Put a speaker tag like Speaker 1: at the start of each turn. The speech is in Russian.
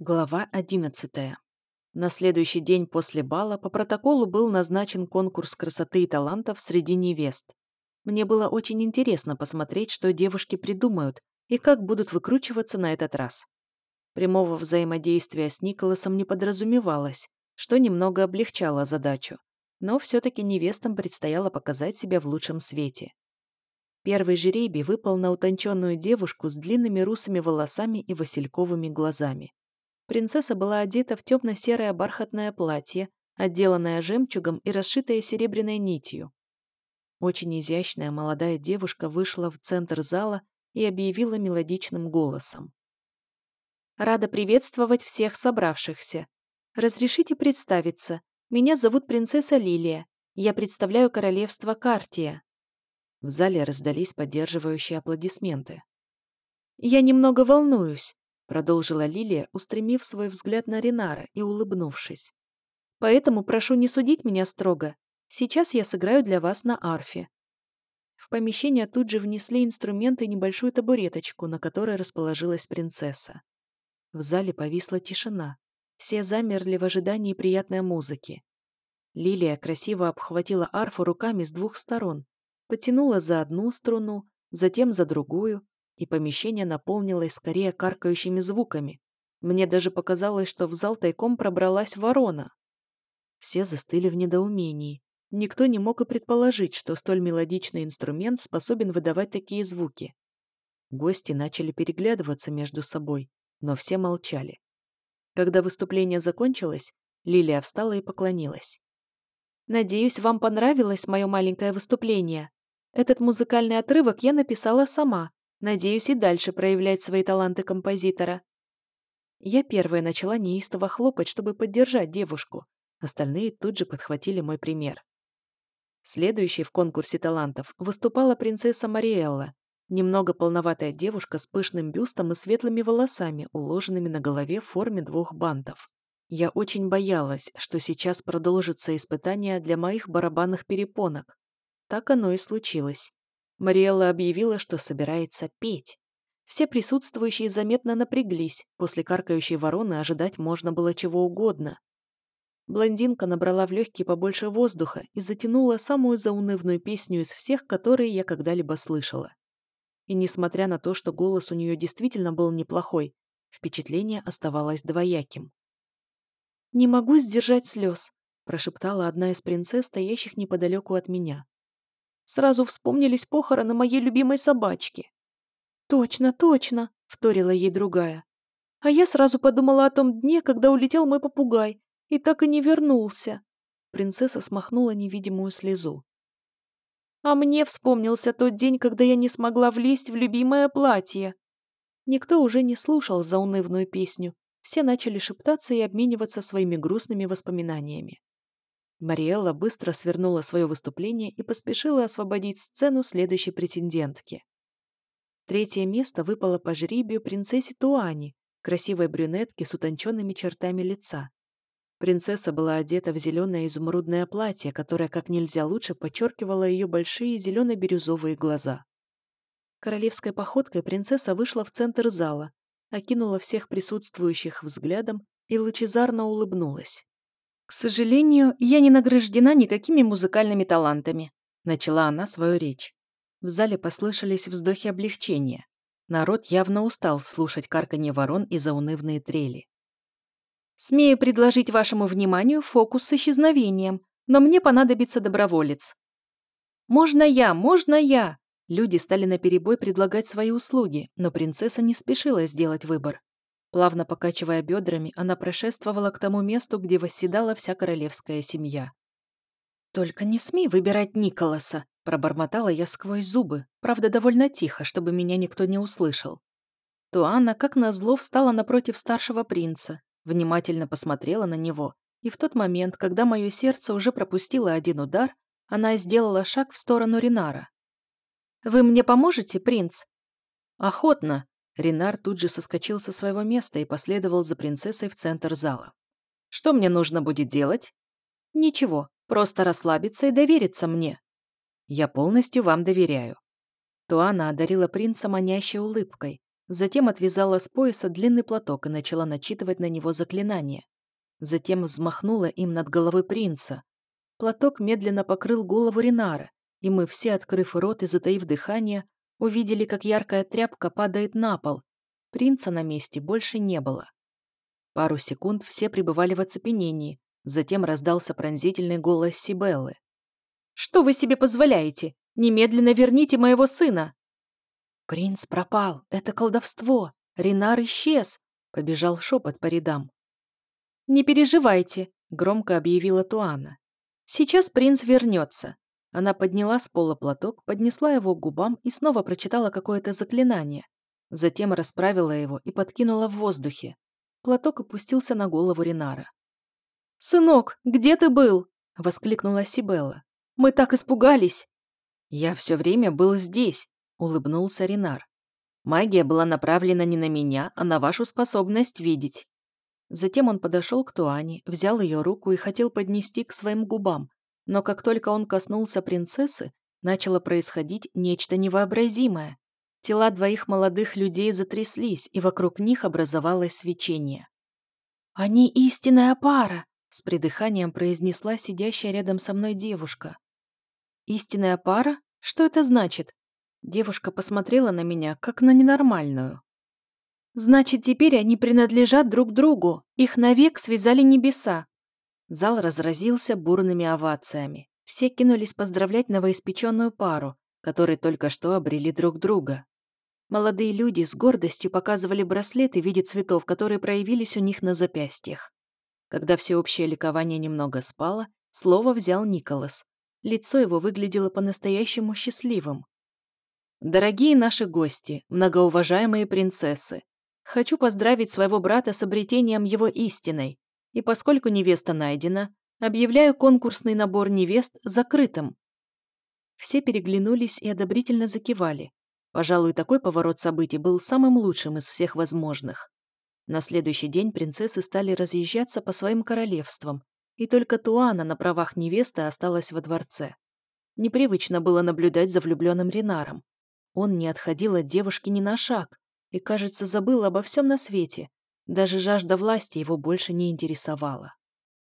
Speaker 1: Глава 11. На следующий день после бала по протоколу был назначен конкурс красоты и талантов среди невест. Мне было очень интересно посмотреть, что девушки придумают и как будут выкручиваться на этот раз. Прямого взаимодействия с Николасом не подразумевалось, что немного облегчало задачу, но все-таки невестам предстояло показать себя в лучшем свете. Первый жеребий выпал на утонченную девушку с длинными русыми волосами и васильковыми глазами. Принцесса была одета в темно-серое бархатное платье, отделанное жемчугом и расшитое серебряной нитью. Очень изящная молодая девушка вышла в центр зала и объявила мелодичным голосом. «Рада приветствовать всех собравшихся. Разрешите представиться. Меня зовут принцесса Лилия. Я представляю королевство Картия». В зале раздались поддерживающие аплодисменты. «Я немного волнуюсь. Продолжила Лилия, устремив свой взгляд на Ринара и улыбнувшись. «Поэтому прошу не судить меня строго. Сейчас я сыграю для вас на арфе». В помещение тут же внесли инструменты и небольшую табуреточку, на которой расположилась принцесса. В зале повисла тишина. Все замерли в ожидании приятной музыки. Лилия красиво обхватила арфу руками с двух сторон, потянула за одну струну, затем за другую, и помещение наполнилось скорее каркающими звуками. Мне даже показалось, что в зал тайком пробралась ворона. Все застыли в недоумении. Никто не мог и предположить, что столь мелодичный инструмент способен выдавать такие звуки. Гости начали переглядываться между собой, но все молчали. Когда выступление закончилось, Лилия встала и поклонилась. «Надеюсь, вам понравилось мое маленькое выступление. Этот музыкальный отрывок я написала сама, Надеюсь и дальше проявлять свои таланты композитора. Я первая начала неистово хлопать, чтобы поддержать девушку. Остальные тут же подхватили мой пример. Следующей в конкурсе талантов выступала принцесса Мариэлла, немного полноватая девушка с пышным бюстом и светлыми волосами, уложенными на голове в форме двух бантов. Я очень боялась, что сейчас продолжится испытание для моих барабанных перепонок. Так оно и случилось. Мариэлла объявила, что собирается петь. Все присутствующие заметно напряглись. После каркающей вороны ожидать можно было чего угодно. Блондинка набрала в легкие побольше воздуха и затянула самую заунывную песню из всех, которые я когда-либо слышала. И несмотря на то, что голос у нее действительно был неплохой, впечатление оставалось двояким. «Не могу сдержать слез», – прошептала одна из принцесс, стоящих неподалеку от меня. Сразу вспомнились похороны моей любимой собачки. «Точно, точно», — вторила ей другая. «А я сразу подумала о том дне, когда улетел мой попугай, и так и не вернулся». Принцесса смахнула невидимую слезу. «А мне вспомнился тот день, когда я не смогла влезть в любимое платье». Никто уже не слушал заунывную песню. Все начали шептаться и обмениваться своими грустными воспоминаниями. Мариэлла быстро свернула свое выступление и поспешила освободить сцену следующей претендентки. Третье место выпало по жребию принцессе Туани, красивой брюнетке с утонченными чертами лица. Принцесса была одета в зеленое изумрудное платье, которое как нельзя лучше подчеркивало ее большие зелено-бирюзовые глаза. Королевской походкой принцесса вышла в центр зала, окинула всех присутствующих взглядом и лучезарно улыбнулась. «К сожалению, я не награждена никакими музыкальными талантами», начала она свою речь. В зале послышались вздохи облегчения. Народ явно устал слушать карканье ворон и заунывные трели. «Смею предложить вашему вниманию фокус с исчезновением, но мне понадобится доброволец». «Можно я, можно я!» Люди стали наперебой предлагать свои услуги, но принцесса не спешила сделать выбор. Плавно покачивая бедрами, она прошествовала к тому месту, где восседала вся королевская семья. «Только не смей выбирать Николаса!» – пробормотала я сквозь зубы, правда, довольно тихо, чтобы меня никто не услышал. Туана, как назло, встала напротив старшего принца, внимательно посмотрела на него, и в тот момент, когда мое сердце уже пропустило один удар, она сделала шаг в сторону Ринара. «Вы мне поможете, принц?» «Охотно», Ренар тут же соскочил со своего места и последовал за принцессой в центр зала. «Что мне нужно будет делать?» «Ничего, просто расслабиться и довериться мне». «Я полностью вам доверяю». Туана одарила принца манящей улыбкой, Затем отвязала с пояса длинный платок и начала начитывать на него заклинание. Затем взмахнула им над головой принца. Платок медленно покрыл голову Ринара, и мы все, открыв рот и затаив дыхание, увидели, как яркая тряпка падает на пол. Принца на месте больше не было. Пару секунд все пребывали в оцепенении, затем раздался пронзительный голос Сибеллы. «Что вы себе позволяете? Немедленно верните моего сына!» «Принц пропал! Это колдовство! Ренар исчез!» — побежал шепот по рядам. «Не переживайте», — громко объявила Туана. «Сейчас принц вернется». Она подняла с пола платок, поднесла его к губам и снова прочитала какое-то заклинание. Затем расправила его и подкинула в воздухе. Платок опустился на голову Ринара. «Сынок, где ты был?» — воскликнула Сибелла. «Мы так испугались!» «Я все время был здесь», — улыбнулся Ринар. «Магия была направлена не на меня, а на вашу способность видеть. Затем он подошел к Туане, взял ее руку и хотел поднести к своим губам, но как только он коснулся принцессы, начало происходить нечто невообразимое. Тела двоих молодых людей затряслись, и вокруг них образовалось свечение. «Они истинная пара!» — с придыханием произнесла сидящая рядом со мной девушка. «Истинная пара? Что это значит?» Девушка посмотрела на меня, как на ненормальную. Значит, теперь они принадлежат друг другу. Их навек связали небеса. Зал разразился бурными овациями. Все кинулись поздравлять новоиспеченную пару, которые только что обрели друг друга. Молодые люди с гордостью показывали браслеты в виде цветов, которые проявились у них на запястьях. Когда всеобщее ликование немного спало, слово взял Николас. Лицо его выглядело по-настоящему счастливым. «Дорогие наши гости, многоуважаемые принцессы, Хочу поздравить своего брата с обретением его истиной, и поскольку невеста найдена, объявляю конкурсный набор невест закрытым. Все переглянулись и одобрительно закивали. Пожалуй, такой поворот событий был самым лучшим из всех возможных. На следующий день принцессы стали разъезжаться по своим королевствам, и только Туана на правах невесты осталась во дворце. Непривычно было наблюдать за влюбленным Ренаром. Он не отходил от девушки ни на шаг, и, кажется, забыл обо всем на свете. Даже жажда власти его больше не интересовала.